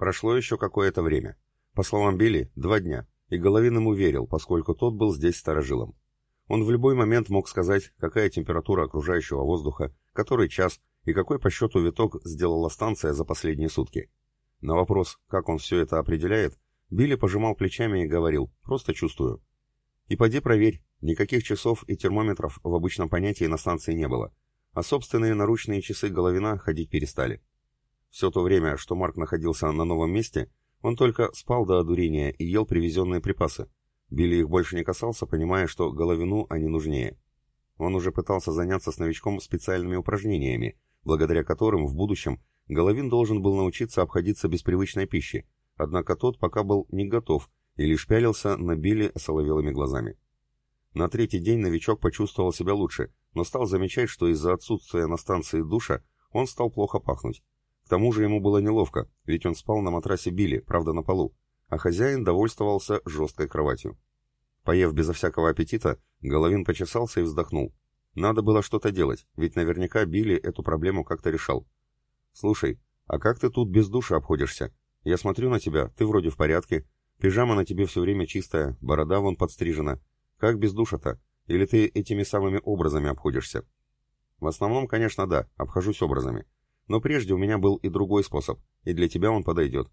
Прошло еще какое-то время. По словам Билли, два дня, и Головин ему верил, поскольку тот был здесь старожилом. Он в любой момент мог сказать, какая температура окружающего воздуха, который час и какой по счету виток сделала станция за последние сутки. На вопрос, как он все это определяет, Билли пожимал плечами и говорил «просто чувствую». И поди проверь, никаких часов и термометров в обычном понятии на станции не было, а собственные наручные часы Головина ходить перестали. Все то время, что Марк находился на новом месте, он только спал до одурения и ел привезенные припасы. Билли их больше не касался, понимая, что Головину они нужнее. Он уже пытался заняться с новичком специальными упражнениями, благодаря которым в будущем Головин должен был научиться обходиться без привычной пищи, однако тот пока был не готов и лишь пялился на Билли соловелыми глазами. На третий день новичок почувствовал себя лучше, но стал замечать, что из-за отсутствия на станции душа он стал плохо пахнуть. Тому же ему было неловко, ведь он спал на матрасе Билли, правда на полу, а хозяин довольствовался жесткой кроватью. Поев безо всякого аппетита, Головин почесался и вздохнул. Надо было что-то делать, ведь наверняка Билли эту проблему как-то решал. «Слушай, а как ты тут без души обходишься? Я смотрю на тебя, ты вроде в порядке, пижама на тебе все время чистая, борода вон подстрижена. Как без душа-то? Или ты этими самыми образами обходишься?» «В основном, конечно, да, обхожусь образами. Но прежде у меня был и другой способ, и для тебя он подойдет».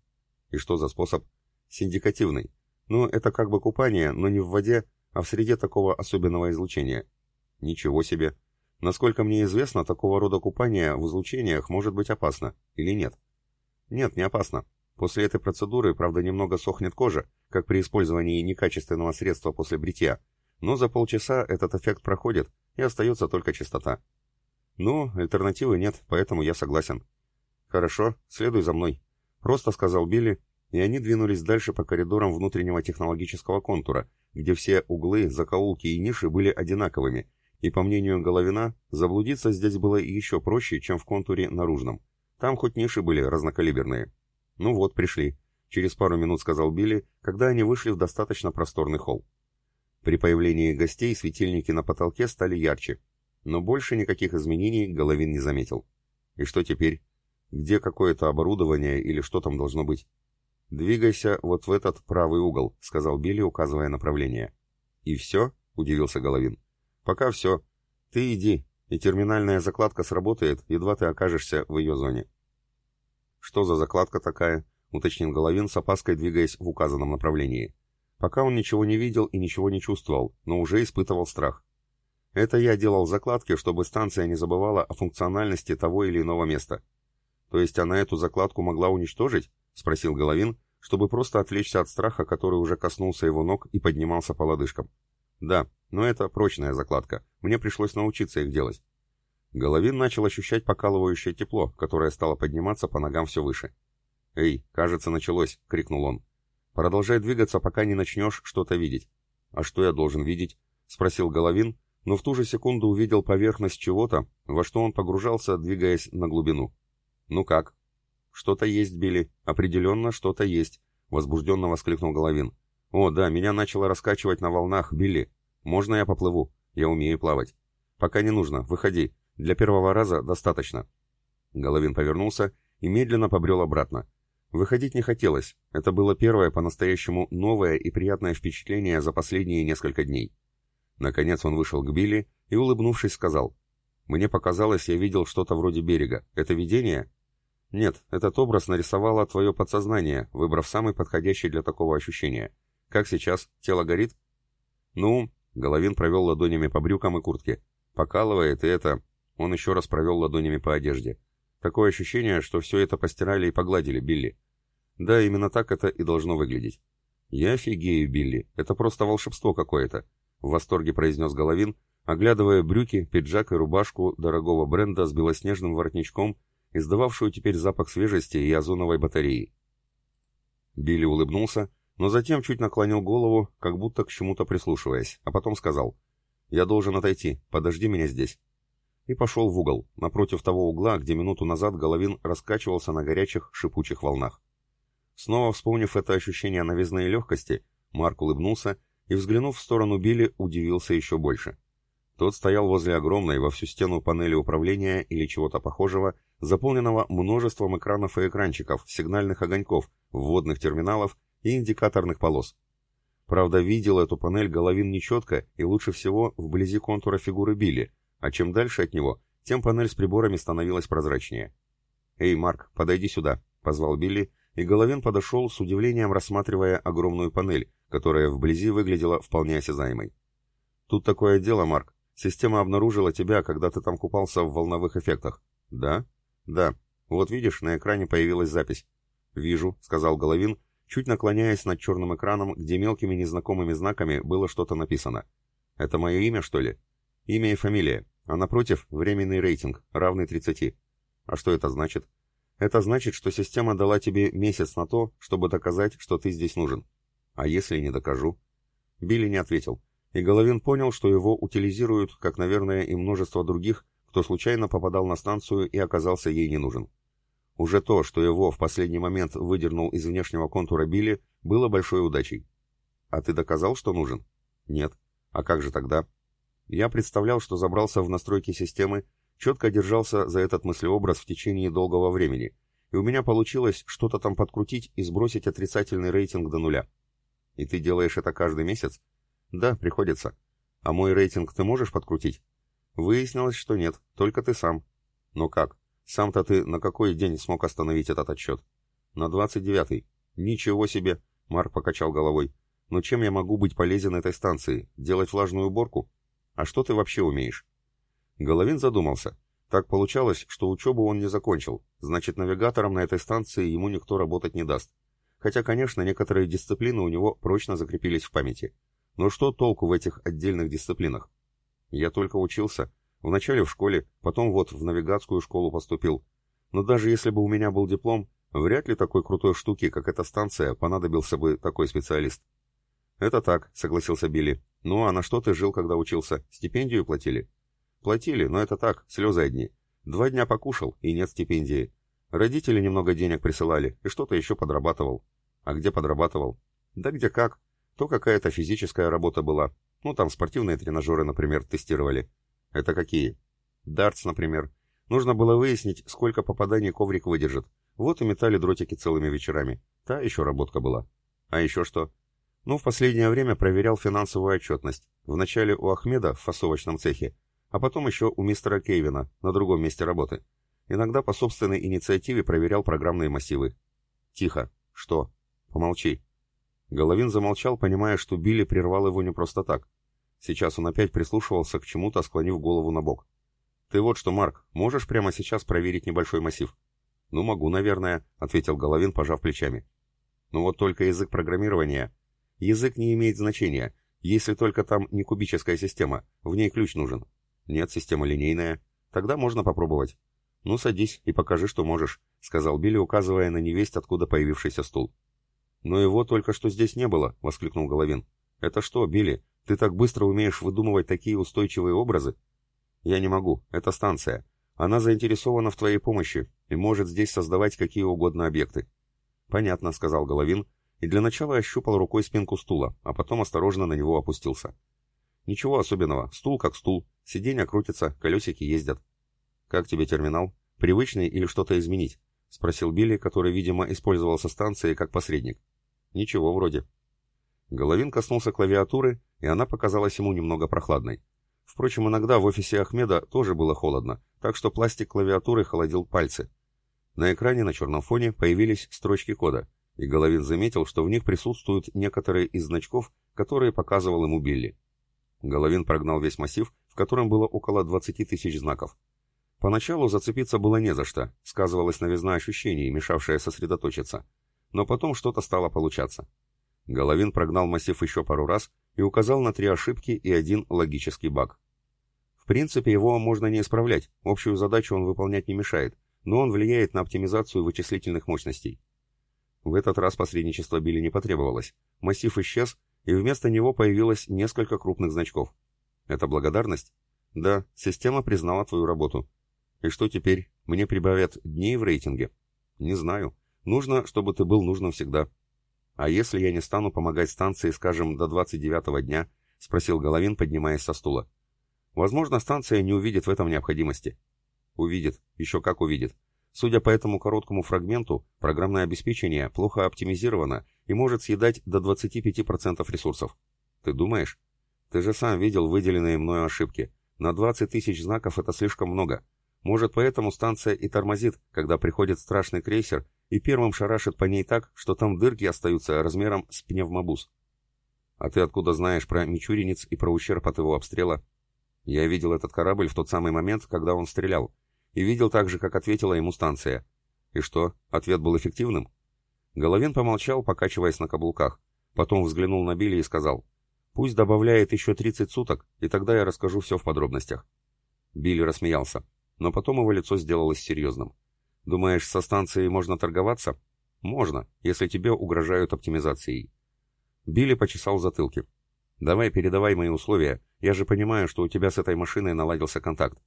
«И что за способ?» «Синдикативный. Ну, это как бы купание, но не в воде, а в среде такого особенного излучения». «Ничего себе. Насколько мне известно, такого рода купание в излучениях может быть опасно. Или нет?» «Нет, не опасно. После этой процедуры, правда, немного сохнет кожа, как при использовании некачественного средства после бритья, но за полчаса этот эффект проходит, и остается только чистота. Ну, альтернативы нет, поэтому я согласен. Хорошо, следуй за мной. Просто сказал Билли, и они двинулись дальше по коридорам внутреннего технологического контура, где все углы, закоулки и ниши были одинаковыми, и, по мнению Головина, заблудиться здесь было еще проще, чем в контуре наружном. Там хоть ниши были разнокалиберные. Ну вот, пришли. Через пару минут сказал Билли, когда они вышли в достаточно просторный холл. При появлении гостей светильники на потолке стали ярче, но больше никаких изменений Головин не заметил. И что теперь? Где какое-то оборудование или что там должно быть? «Двигайся вот в этот правый угол», — сказал Билли, указывая направление. «И все?» — удивился Головин. «Пока все. Ты иди, и терминальная закладка сработает, едва ты окажешься в ее зоне». «Что за закладка такая?» — уточнил Головин с опаской, двигаясь в указанном направлении. Пока он ничего не видел и ничего не чувствовал, но уже испытывал страх. Это я делал закладки, чтобы станция не забывала о функциональности того или иного места. То есть она эту закладку могла уничтожить? Спросил Головин, чтобы просто отвлечься от страха, который уже коснулся его ног и поднимался по лодыжкам. Да, но это прочная закладка. Мне пришлось научиться их делать. Головин начал ощущать покалывающее тепло, которое стало подниматься по ногам все выше. «Эй, кажется, началось!» — крикнул он. Продолжай двигаться, пока не начнешь что-то видеть. А что я должен видеть? Спросил Головин, но в ту же секунду увидел поверхность чего-то, во что он погружался, двигаясь на глубину. Ну как? Что-то есть, Билли. Определенно что-то есть, возбужденно воскликнул Головин. О, да, меня начало раскачивать на волнах, Билли. Можно я поплыву? Я умею плавать. Пока не нужно, выходи. Для первого раза достаточно. Головин повернулся и медленно побрел обратно. Выходить не хотелось, это было первое по-настоящему новое и приятное впечатление за последние несколько дней. Наконец он вышел к Билли и, улыбнувшись, сказал, «Мне показалось, я видел что-то вроде берега. Это видение?» «Нет, этот образ нарисовало твое подсознание, выбрав самый подходящий для такого ощущения. Как сейчас? Тело горит?» «Ну...» — Головин провел ладонями по брюкам и куртке. «Покалывает, и это...» Он еще раз провел ладонями по одежде. Такое ощущение, что все это постирали и погладили, Билли. Да, именно так это и должно выглядеть. Я офигею, Билли, это просто волшебство какое-то, в восторге произнес Головин, оглядывая брюки, пиджак и рубашку дорогого бренда с белоснежным воротничком, издававшую теперь запах свежести и озоновой батареи. Билли улыбнулся, но затем чуть наклонил голову, как будто к чему-то прислушиваясь, а потом сказал, «Я должен отойти, подожди меня здесь» и пошел в угол, напротив того угла, где минуту назад Головин раскачивался на горячих шипучих волнах. Снова вспомнив это ощущение новизны и легкости, Марк улыбнулся и, взглянув в сторону Билли, удивился еще больше. Тот стоял возле огромной во всю стену панели управления или чего-то похожего, заполненного множеством экранов и экранчиков, сигнальных огоньков, вводных терминалов и индикаторных полос. Правда, видел эту панель Головин нечетко и лучше всего вблизи контура фигуры Билли, а чем дальше от него, тем панель с приборами становилась прозрачнее. «Эй, Марк, подойди сюда», — позвал Билли, и Головин подошел с удивлением, рассматривая огромную панель, которая вблизи выглядела вполне осязаемой. «Тут такое дело, Марк. Система обнаружила тебя, когда ты там купался в волновых эффектах». «Да?» «Да. Вот видишь, на экране появилась запись». «Вижу», — сказал Головин, чуть наклоняясь над черным экраном, где мелкими незнакомыми знаками было что-то написано. «Это мое имя, что ли?» «Имя и фамилия. А напротив, временный рейтинг, равный 30. А что это значит?» «Это значит, что система дала тебе месяц на то, чтобы доказать, что ты здесь нужен». «А если не докажу?» Билли не ответил, и Головин понял, что его утилизируют, как, наверное, и множество других, кто случайно попадал на станцию и оказался ей не нужен. Уже то, что его в последний момент выдернул из внешнего контура Билли, было большой удачей. «А ты доказал, что нужен?» «Нет. А как же тогда?» Я представлял, что забрался в настройки системы, четко держался за этот мыслеобраз в течение долгого времени, и у меня получилось что-то там подкрутить и сбросить отрицательный рейтинг до нуля. И ты делаешь это каждый месяц? Да, приходится. А мой рейтинг ты можешь подкрутить? Выяснилось, что нет, только ты сам. Но как? Сам-то ты на какой день смог остановить этот отчет? На двадцать девятый. Ничего себе, Марк покачал головой. Но чем я могу быть полезен этой станции? Делать влажную уборку? А что ты вообще умеешь? Головин задумался. Так получалось, что учебу он не закончил, значит, навигатором на этой станции ему никто работать не даст. Хотя, конечно, некоторые дисциплины у него прочно закрепились в памяти. Но что толку в этих отдельных дисциплинах? Я только учился, Вначале в школе, потом вот в навигатскую школу поступил. Но даже если бы у меня был диплом, вряд ли такой крутой штуки, как эта станция, понадобился бы такой специалист. «Это так», — согласился Билли. «Ну а на что ты жил, когда учился? Стипендию платили?» «Платили, но это так, слезы одни. Два дня покушал, и нет стипендии. Родители немного денег присылали, и что-то еще подрабатывал». «А где подрабатывал?» «Да где как. То какая-то физическая работа была. Ну там спортивные тренажеры, например, тестировали. Это какие? Дартс, например. Нужно было выяснить, сколько попаданий коврик выдержит. Вот и метали дротики целыми вечерами. Та еще работка была. А еще что? Ну, в последнее время проверял финансовую отчетность. Вначале у Ахмеда в фасовочном цехе, а потом еще у мистера Кейвина на другом месте работы. Иногда по собственной инициативе проверял программные массивы. Тихо. Что? Помолчи. Головин замолчал, понимая, что Билли прервал его не просто так. Сейчас он опять прислушивался к чему-то, склонив голову на бок. «Ты вот что, Марк, можешь прямо сейчас проверить небольшой массив?» «Ну, могу, наверное», — ответил Головин, пожав плечами. «Ну вот только язык программирования. Язык не имеет значения, если только там не кубическая система, в ней ключ нужен. Нет, система линейная. Тогда можно попробовать». «Ну, садись и покажи, что можешь», — сказал Билли, указывая на невесть, откуда появившийся стул. «Но его только что здесь не было», — воскликнул Головин. «Это что, Билли, ты так быстро умеешь выдумывать такие устойчивые образы? Я не могу, это станция. Она заинтересована в твоей помощи и может здесь создавать какие угодно объекты. Понятно, сказал Головин, и для начала ощупал рукой спинку стула, а потом осторожно на него опустился. Ничего особенного, стул как стул, сиденья крутятся, колесики ездят. Как тебе терминал? Привычный или что-то изменить? Спросил Билли, который, видимо, использовался станцией как посредник. Ничего вроде. Головин коснулся клавиатуры, и она показалась ему немного прохладной. Впрочем, иногда в офисе Ахмеда тоже было холодно, так что пластик клавиатуры холодил пальцы. На экране на черном фоне появились строчки кода, и Головин заметил, что в них присутствуют некоторые из значков, которые показывал ему Билли. Головин прогнал весь массив, в котором было около 20 тысяч знаков. Поначалу зацепиться было не за что, сказывалась новизна ощущений, мешавшая сосредоточиться. Но потом что-то стало получаться. Головин прогнал массив еще пару раз и указал на три ошибки и один логический баг. В принципе, его можно не исправлять, общую задачу он выполнять не мешает, но он влияет на оптимизацию вычислительных мощностей. В этот раз посредничество Билли не потребовалось. Массив исчез, и вместо него появилось несколько крупных значков. Это благодарность? Да, система признала твою работу. И что теперь? Мне прибавят дней в рейтинге? Не знаю. Нужно, чтобы ты был нужным всегда. «А если я не стану помогать станции, скажем, до 29-го дня?» — спросил Головин, поднимаясь со стула. «Возможно, станция не увидит в этом необходимости». «Увидит. Еще как увидит. Судя по этому короткому фрагменту, программное обеспечение плохо оптимизировано и может съедать до 25% ресурсов. Ты думаешь? Ты же сам видел выделенные мною ошибки. На 20 тысяч знаков это слишком много. Может, поэтому станция и тормозит, когда приходит страшный крейсер и первым шарашит по ней так, что там дырки остаются размером с пневмобус. А ты откуда знаешь про Мичуринец и про ущерб от его обстрела? Я видел этот корабль в тот самый момент, когда он стрелял и видел также, как ответила ему станция. И что, ответ был эффективным? Головин помолчал, покачиваясь на каблуках. Потом взглянул на Билли и сказал, «Пусть добавляет еще 30 суток, и тогда я расскажу все в подробностях». Билли рассмеялся, но потом его лицо сделалось серьезным. «Думаешь, со станцией можно торговаться?» «Можно, если тебе угрожают оптимизацией». Билли почесал затылки. «Давай передавай мои условия. Я же понимаю, что у тебя с этой машиной наладился контакт».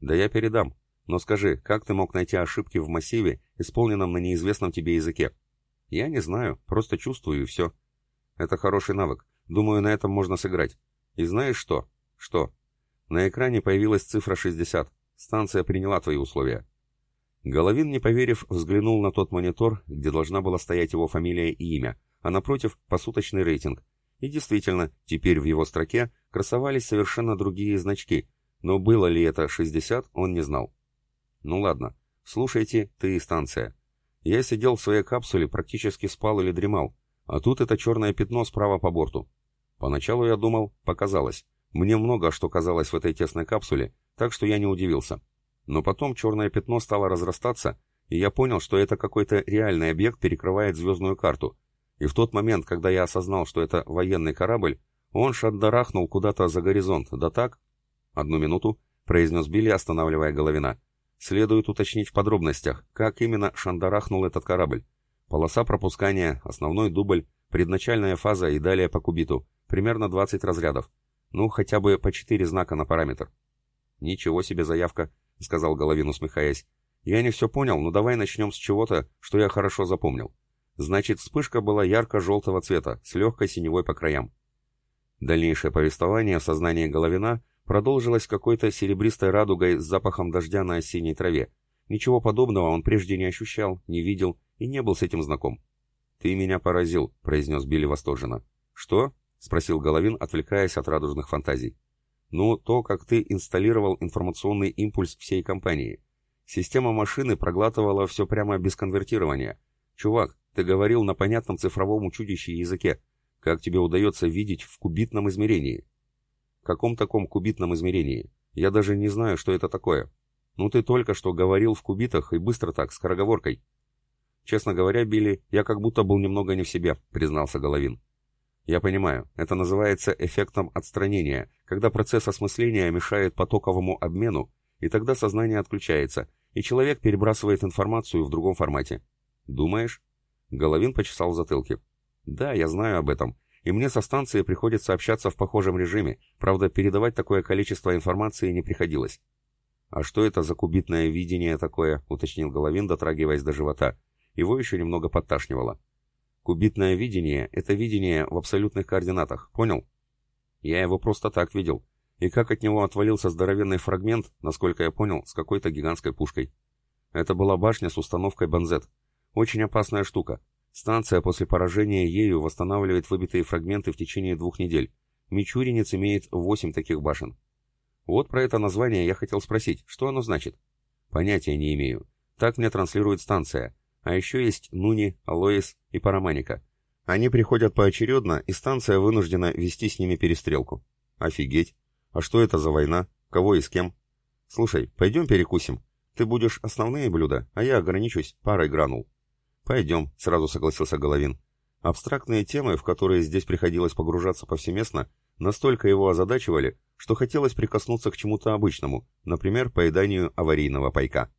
«Да я передам. Но скажи, как ты мог найти ошибки в массиве, исполненном на неизвестном тебе языке? Я не знаю, просто чувствую и все. Это хороший навык. Думаю, на этом можно сыграть. И знаешь что? Что? На экране появилась цифра 60. Станция приняла твои условия. Головин, не поверив, взглянул на тот монитор, где должна была стоять его фамилия и имя, а напротив — посуточный рейтинг. И действительно, теперь в его строке красовались совершенно другие значки, но было ли это 60, он не знал. Ну ладно, слушайте, ты и станция. Я сидел в своей капсуле, практически спал или дремал, а тут это черное пятно справа по борту. Поначалу я думал, показалось. Мне много что казалось в этой тесной капсуле, так что я не удивился. Но потом черное пятно стало разрастаться, и я понял, что это какой-то реальный объект перекрывает звездную карту. И в тот момент, когда я осознал, что это военный корабль, он шатдарахнул куда-то за горизонт, да так... «Одну минуту», — произнес Билли, останавливая Головина. Следует уточнить в подробностях, как именно шандарахнул этот корабль. Полоса пропускания, основной дубль, предначальная фаза и далее по кубиту. Примерно 20 разрядов. Ну, хотя бы по 4 знака на параметр. «Ничего себе заявка», — сказал Головин, усмехаясь. «Я не все понял, но давай начнем с чего-то, что я хорошо запомнил. Значит, вспышка была ярко-желтого цвета, с легкой синевой по краям». Дальнейшее повествование в сознании Головина продолжилась какой-то серебристой радугой с запахом дождя на осенней траве. Ничего подобного он прежде не ощущал, не видел и не был с этим знаком. «Ты меня поразил», — произнес Билли восторженно. «Что?» — спросил Головин, отвлекаясь от радужных фантазий. «Ну, то, как ты инсталлировал информационный импульс всей компании. Система машины проглатывала все прямо без конвертирования. Чувак, ты говорил на понятном цифровом чудище языке. Как тебе удается видеть в кубитном измерении?» Каком таком кубитном измерении? Я даже не знаю, что это такое. Ну ты только что говорил в кубитах и быстро так, скороговоркой. Честно говоря, Билли, я как будто был немного не в себе, признался Головин. Я понимаю, это называется эффектом отстранения, когда процесс осмысления мешает потоковому обмену, и тогда сознание отключается, и человек перебрасывает информацию в другом формате. Думаешь? Головин почесал в затылке. Да, я знаю об этом, и мне со станции приходится общаться в похожем режиме, правда, передавать такое количество информации не приходилось. «А что это за кубитное видение такое?» — уточнил Головин, дотрагиваясь до живота. Его еще немного подташнивало. «Кубитное видение — это видение в абсолютных координатах, понял?» «Я его просто так видел. И как от него отвалился здоровенный фрагмент, насколько я понял, с какой-то гигантской пушкой. Это была башня с установкой Банзет. Очень опасная штука. Станция после поражения ею восстанавливает выбитые фрагменты в течение двух недель. Мичуринец имеет восемь таких башен. Вот про это название я хотел спросить, что оно значит? Понятия не имею. Так мне транслирует станция. А еще есть Нуни, Алоис и Параманика. Они приходят поочередно, и станция вынуждена вести с ними перестрелку. Офигеть. А что это за война? Кого и с кем? Слушай, пойдем перекусим. Ты будешь основные блюда, а я ограничусь парой гранул. «Пойдем», — сразу согласился Головин. Абстрактные темы, в которые здесь приходилось погружаться повсеместно, настолько его озадачивали, что хотелось прикоснуться к чему-то обычному, например, поеданию аварийного пайка.